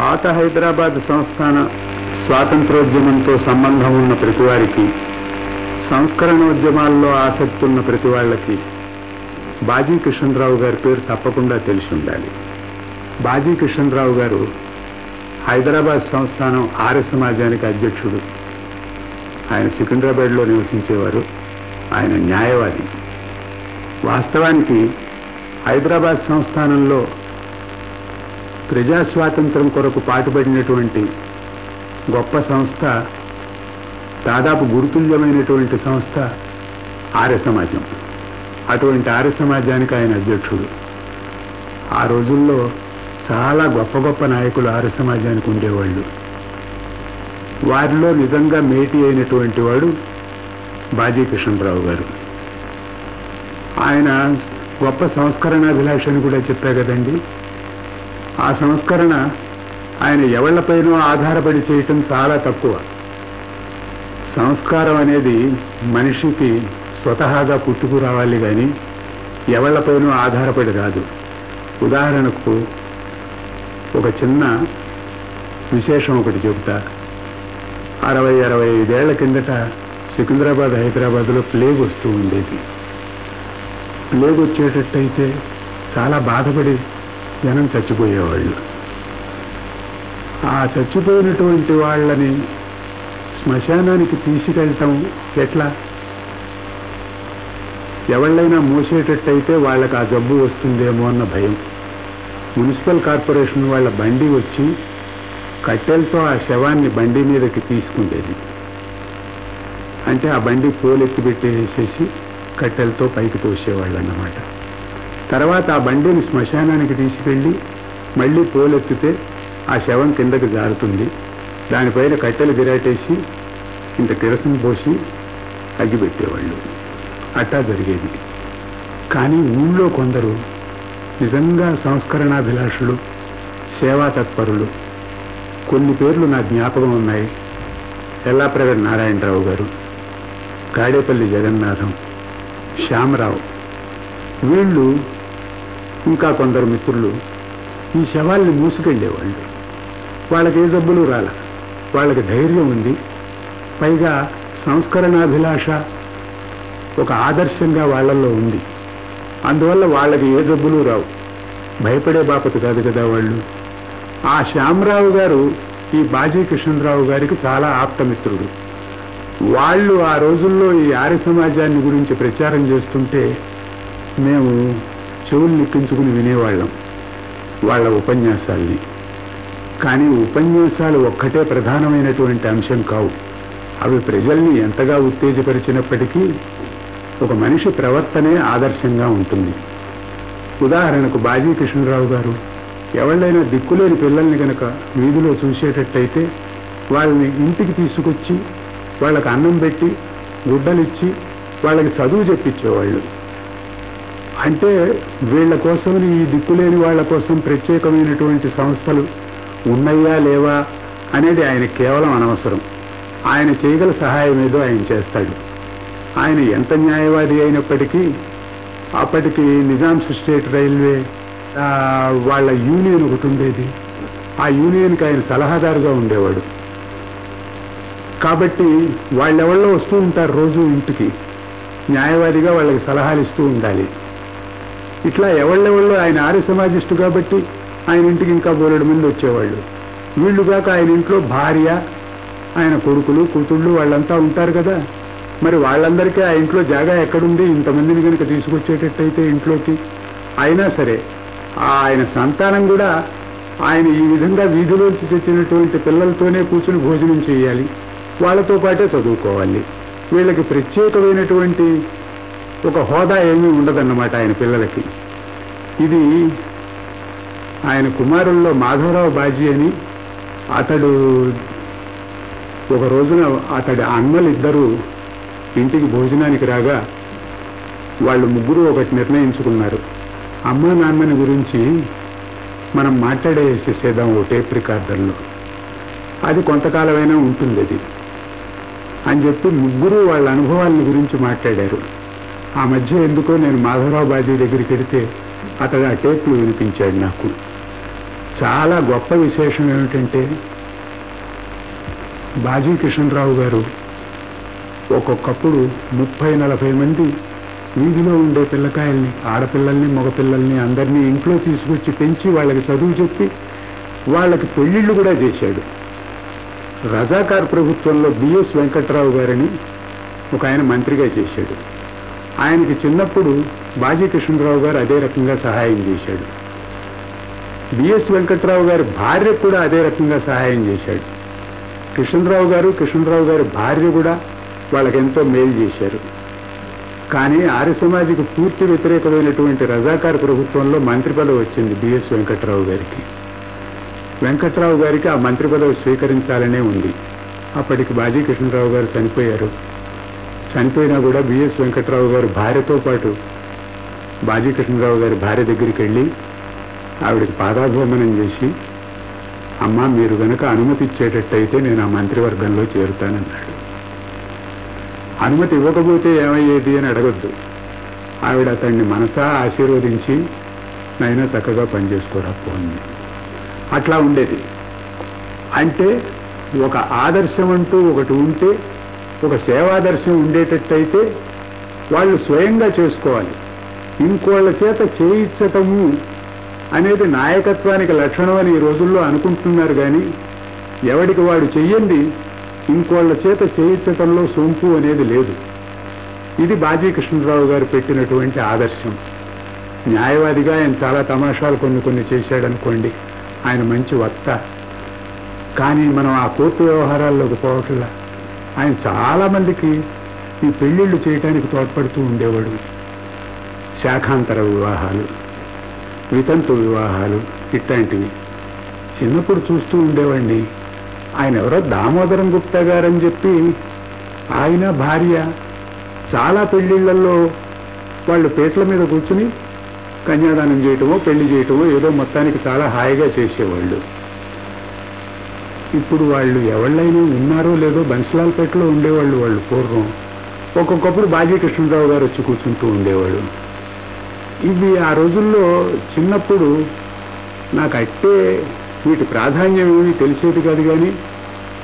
పాత హైదరాబాద్ సంస్థాన స్వాతంత్రోద్యమంతో సంబంధం ఉన్న ప్రతి వారికి సంస్కరణోద్యమాల్లో ఆసక్తి ఉన్న ప్రతి వాళ్ళకి బాజీ కిషన్రావు గారి పేరు తప్పకుండా తెలిసి ఉండాలి. బాజీ కిషన్రావు గారు హైదరాబాద్ సంస్థానం ఆర్య సమాజానికి అధ్యక్షుడు. ఆయన సికింద్రాబాద్లో నివసించేవారు. ఆయన న్యాయవాది. వాస్తవానికి హైదరాబాద్ సంస్థానంలో ప్రజాస్వాతంత్రం కొరకు పాటుపడినటువంటి గొప్ప సంస్థ దాదాపు గురుతుల్యమైనటువంటి సంస్థ ఆర్య సమాజం. అటువంటి ఆర్య సమాజానికి ఆయన అధ్యక్షుడు. ఆ రోజుల్లో చాలా గొప్ప గొప్ప నాయకులు ఆర్య సమాజానికి ఉండేవాళ్ళు. వారిలో నిజంగా మేటి అయినటువంటి వాడు బాజీ కృష్ణరావు గారు. ఆయన గొప్ప సంస్కరణాభిలాష అని కూడా చెప్పా కదండి. ఆ సంస్కరణ ఆయన ఎవళ్ళపైనో ఆధారపడి చేయటం చాలా తక్కువ. సంస్కారం అనేది మనిషికి స్వతహాగా పుట్టుకు రావాలి కానీ ఎవళ్ళపైనో ఆధారపడి రాదు. ఉదాహరణకు ఒక చిన్న విశేషం ఒకటి చెబుతా. అరవై అరవై ఐదేళ్ళ కిందట సికింద్రాబాద్ హైదరాబాద్లో ప్లేగ్ వస్తూ ఉండేది. ప్లేగ్ వచ్చేటట్టయితే చాలా బాధపడి జనం చచ్చిపోయేవాళ్ళు. ఆ చచ్చిపోయినటువంటి వాళ్ళని శ్మశానానికి తీసుకెళ్ళటం ఎట్లా? ఎవళ్ళైనా మోసేటట్టయితే వాళ్ళకి ఆ జబ్బు వస్తుందేమో అన్న భయం. మున్సిపల్ కార్పొరేషన్ వాళ్ళ బండి వచ్చి కట్టెలతో ఆ శవాన్ని బండి మీదకి తీసుకుండేది. అంటే ఆ బండి పోలెత్తి పెట్టేసేసి కట్టెలతో పైకి తోసేవాళ్ళు అన్నమాట తర్వాత ఆ బండిని శ్మశానానికి తీసుకెళ్ళి మళ్ళీ పోలెత్తితే ఆ శవం కిందకి జారుతుంది. దానిపైన కట్టెలు గిరాటేసి ఇంత కిరసం పోసి అగ్గిపెట్టేవాళ్ళు అట్టా జరిగేది. కానీ ఊళ్ళో కొందరు నిజంగా సంస్కరణాభిలాషులు సేవా తత్పరులు. కొన్ని పేర్లు నా జ్ఞాపకం ఉన్నాయి. ఎల్లాప్రగడ్ నారాయణరావు గారు కాడేపల్లి జగన్నాథం శ్యామరావు. వీళ్ళు ఇంకా కొందరు మిత్రులు ఈ శవాల్ని మూసుకెళ్ళేవాళ్ళు వాళ్ళకి ఏ జబ్బులు రాల. వాళ్ళకి ధైర్యం ఉంది. పైగా సంస్కరణాభిలాష ఒక ఆదర్శంగా వాళ్ళల్లో ఉంది. అందువల్ల వాళ్ళకి ఏ జబ్బులు రావు. భయపడే బాపత కాదు కదా వాళ్ళు. ఆ శ్యామరావు గారు ఈ బాజీ కృష్ణరావు గారికి చాలా ఆప్తమిత్రుడు వాళ్ళు ఆ రోజుల్లో ఈ ఆర్య సమాజాన్ని గురించి ప్రచారం చేస్తుంటే మేము చెవులు నిప్పించుకుని వినేవాళ్ళం వాళ్ళ ఉపన్యాసాల్ని. కానీ ఉపన్యాసాలు ఒక్కటే ప్రధానమైనటువంటి అంశం కావు. అవి ప్రజల్ని ఎంతగా ఉత్తేజపరిచినప్పటికీ ఒక మనిషి ప్రవర్తనే ఆదర్శంగా ఉంటుంది. ఉదాహరణకు బాజీ కృష్ణరావు గారు ఎవళ్ళైనా దిక్కులేని పిల్లల్ని గనక వీధిలో చూసేటట్టయితే వాళ్ళని ఇంటికి తీసుకొచ్చి వాళ్ళకి అన్నం పెట్టి గుడ్డలిచ్చి వాళ్ళకి చదువు చెప్పించేవాళ్ళు అంటే వీళ్ళ కోసం ఈ దిక్కులేని వాళ్ళ కోసం ప్రత్యేకమైనటువంటి సంస్థలు ఉన్నాయా లేవా అనేది ఆయన కేవలం అనవసరం. ఆయన చేయగల సహాయం ఏదో ఆయన చేస్తాడు. ఆయన ఎంత న్యాయవాది అయినప్పటికీ అప్పటికి నిజాంస్ స్టేట్ రైల్వే వాళ్ళ యూనియన్ ఒకటి ఉండేది. ఆ యూనియన్కి ఆయన సలహాదారుగా ఉండేవాడు. కాబట్టి వాళ్ళెవళ్ళో వస్తూ ఉంటారు రోజు ఇంటికి. న్యాయవాదిగా వాళ్ళకి సలహాలు ఇస్తూ ఉండాలి. ఇట్లా ఎవళ్ళెవళ్ళు ఆయన ఆర్య సమాజిస్టు కాబట్టి ఆయన ఇంటికి ఇంకా బోలెడు మంది వచ్చేవాళ్ళు. వీళ్ళు కాక ఆయన ఇంట్లో భార్య ఆయన కొడుకులు కూతుళ్ళు వాళ్ళంతా ఉంటారు కదా. మరి వాళ్ళందరికీ ఆ ఇంట్లో జాగా ఎక్కడుంది? ఇంతమందిని కనుక తీసుకొచ్చేటట్టయితే ఇంట్లోకి అయినా సరే ఆయన సంతానం కూడా ఆయన ఈ విధంగా వీధిలోంచి తెచ్చినటువంటి పిల్లలతోనే కూర్చుని భోజనం చేయాలి. వాళ్ళతో పాటే చదువుకోవాలి. వీళ్ళకి ప్రత్యేకమైనటువంటి ఒక హోదా ఏమీ ఉండదన్నమాట ఆయన పిల్లలకి. ఇది ఆయన కుమారుల్లో మాధవరావు బాజీ అని అతడు ఒక రోజున అతడి అన్నలు ఇద్దరు ఇంటికి భోజనానికి రాగా వాళ్ళు ముగ్గురు ఒకటి నిర్ణయించుకున్నారు. అమ్మ నాన్నని గురించి మనం మాట్లాడేసేసేద్దాం ఓ టేప్ రికార్డర్లో. అది కొంతకాలమైనా ఉంటుంది అది అని చెప్పి ముగ్గురు వాళ్ళ అనుభవాల గురించి మాట్లాడారు. ఆ మధ్య ఎందుకో నేను మాధవరావు బాజీ దగ్గరికి వెడితే అతడు ఆ టేపులు వినిపించాడు నాకు. చాలా గొప్ప విశేషం ఏమిటంటే బాజీ కిషన్రావు గారు ఒక్కొక్కప్పుడు ముప్పై నలభై మంది వీధిలో ఉండే పిల్లకాయల్ని ఆడపిల్లల్ని మగపిల్లల్ని అందరినీ ఇంట్లో తీసుకొచ్చి పెంచి వాళ్ళకి చదువు చెప్పి వాళ్ళకి పెళ్ళిళ్ళు కూడా చేశాడు. రజాకార్ ప్రభుత్వంలో బిఎస్ వెంకట్రావు గారిని ఒక ఆయన మంత్రిగా చేశాడు. ఆయనకి చిన్నప్పుడు బాజీ కృష్ణరావు గారు అదే రకంగా సహాయం చేశాడు. బిఎస్ వెంకట్రావు గారి భార్య కూడా అదే రకంగా సహాయం చేశాడు. కృష్ణరావు గారు కృష్ణరావు గారి భార్య కూడా వాళ్ళకెంతో మేలు చేశారు. కానీ ఆర్య సమాజికి పూర్తి వ్యతిరేకమైనటువంటి రజాకార్ ప్రభుత్వంలో మంత్రి పదవి వచ్చింది బిఎస్ వెంకట్రావు గారికి. వెంకట్రావు గారికి ఆ మంత్రి పదవి స్వీకరించాలనే ఉంది. అప్పటికి బాజీ కృష్ణరావు గారు చనిపోయారు. చనిపోయినా కూడా బిఎస్ వెంకట్రావు గారు భార్యతో పాటు బాజీ కృష్ణరావు గారి భార్య దగ్గరికి వెళ్ళి ఆవిడకి పాదాభివందనం చేసి అమ్మ మీరు గనక అనుమతి ఇచ్చేటట్టయితే నేను ఆ మంత్రివర్గంలో చేరుతానన్నాడు. అనుమతి ఇవ్వకపోతే ఏమయ్యేది? అని అడగద్దు. ఆవిడ అతన్ని మనసా ఆశీర్వదించి నైనా చక్కగా పనిచేసుకోరా పోయింది అట్లా ఉండేది. అంటే ఒక ఆదర్శం అంటూ ఒకటి ఉంటే ఒక సేవాదర్శం ఉండేటట్టయితే వాళ్ళు స్వయంగా చేసుకోవాలి. ఇంకోళ్ళ చేత చేయించటము అనేది నాయకత్వానికి లక్షణం అని ఈ రోజుల్లో అనుకుంటున్నారు కానీ ఎవడికి వాడు చెయ్యండి ఇంకోళ్ళ చేత చేయించటంలో సొంపు అనేది లేదు. ఇది బాజీ కృష్ణరావు గారు పెట్టినటువంటి ఆదర్శం. న్యాయవాదిగా ఆయన చాలా తమాషాలు కొన్ని కొన్ని చేశాడనుకోండి ఆయన మంచి వక్త. కానీ మనం ఆ కోర్టు వ్యవహారాల్లోకి పోవట్లా? ఆయన చాలా మందికి ఈ పెళ్ళిళ్ళు చేయటానికి తోడ్పడుతూ ఉండేవాడు. శాఖాంతర వివాహాలు వితంతు వివాహాలు ఇట్లాంటివి. చిన్నప్పుడు చూస్తూ ఉండేవాడిని. ఆయన ఎవరో దామోదరం గుప్తా గారని చెప్పి ఆయన భార్య చాలా పెళ్ళిళ్ళలో వాళ్ళు పేట్ల మీద కూర్చుని కన్యాదానం చేయటమో పెళ్ళి చేయటమో ఏదో మొత్తానికి చాలా హాయిగా చేసేవాళ్ళు. ఇప్పుడు వాళ్ళు ఎవళ్ళైనా ఉన్నారో లేదో బన్సలాల్పేటలో ఉండేవాళ్ళు వాళ్ళు పూర్వం. ఒక్కొక్కప్పుడు బాజీ కృష్ణరావు గారు వచ్చి కూర్చుంటూ ఉండేవాడు ఇవి ఆ రోజుల్లో చిన్నప్పుడు నాకు అట్టే వీటి ప్రాధాన్యం ఏమి తెలిసేది కాదు కానీ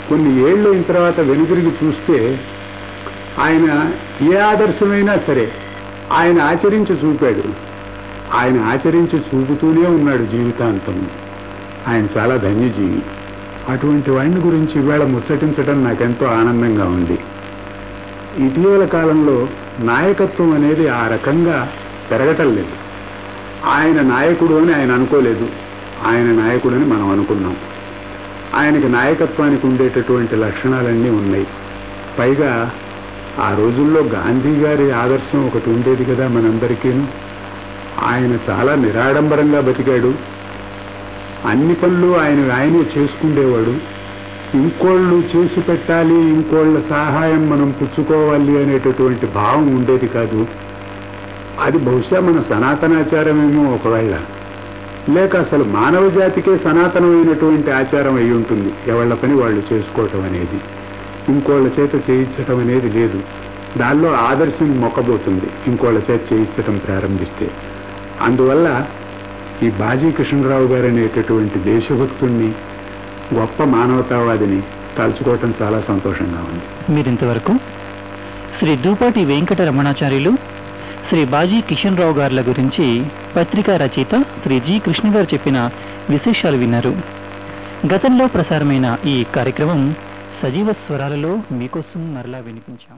కొన్ని ఏళ్ళు అయిన తర్వాత వెనుదిరిగి చూస్తే ఆయన ఏ ఆదర్శమైనా సరే ఆయన ఆచరించి చూపాడు. ఆయన ఆచరించి చూపుతూనే ఉన్నాడు జీవితాంతం. ఆయన చాలా ధన్యజీవి. అటువంటి వాడిని గురించి ఇవాళ ముచ్చటించడం నాకెంతో ఆనందంగా ఉంది. ఇటీవల కాలంలో నాయకత్వం అనేది ఆ రకంగా పెరగటం లేదు. ఆయన నాయకుడు అని ఆయన అనుకోలేదు. ఆయన నాయకుడని మనం అనుకున్నాం. ఆయనకి నాయకత్వానికి ఉండేటటువంటి లక్షణాలన్నీ ఉన్నాయి. పైగా ఆ రోజుల్లో గాంధీ గారి ఆదర్శం ఒకటి ఉండేది కదా మనందరికీను. ఆయన చాలా నిరాడంబరంగా బతికాడు. అన్ని పనులు ఆయన ఆయనే చేసుకుండేవాడు. ఇంకోళ్ళు చేసి పెట్టాలి ఇంకోళ్ళ సహాయం మనం పుచ్చుకోవాలి అనేటటువంటి భావం ఉండేది కాదు. అది బహుశా మన సనాతనాచారమేమో ఒకవేళ. లేక అసలు మానవ జాతికే సనాతనమైనటువంటి ఆచారం అయి ఉంటుంది. ఎవళ్ళ పని వాళ్ళు చేసుకోవటం అనేది. ఇంకోళ్ళ చేత చేయించటం అనేది లేదు. దానిలో ఆదర్శం మొక్కబోతుంది. ఇంకోళ్ళ చేత చేయించటం ప్రారంభిస్తే. అందువల్ల ఈ బాజీ కృష్ణరావు గారు అనేటటువంటి దేశభక్తుణ్ణి గొప్ప మానవతావాదిని తలుచుకోవటం చాలా సంతోషంగా ఉంది. మీరింతవరకు శ్రీ దూపాటి వెంకట రమణాచార్యులు శ్రీ బాజీ కిషన్ రావు గారుల గురించి పత్రికా రచయిత శ్రీ జి కృష్ణ గారు చెప్పిన విశేషాలు విన్నారు. గతంలో ప్రసారమైన ఈ కార్యక్రమం సజీవ స్వరాలలో మీకోసం మరలా వినిపించాం.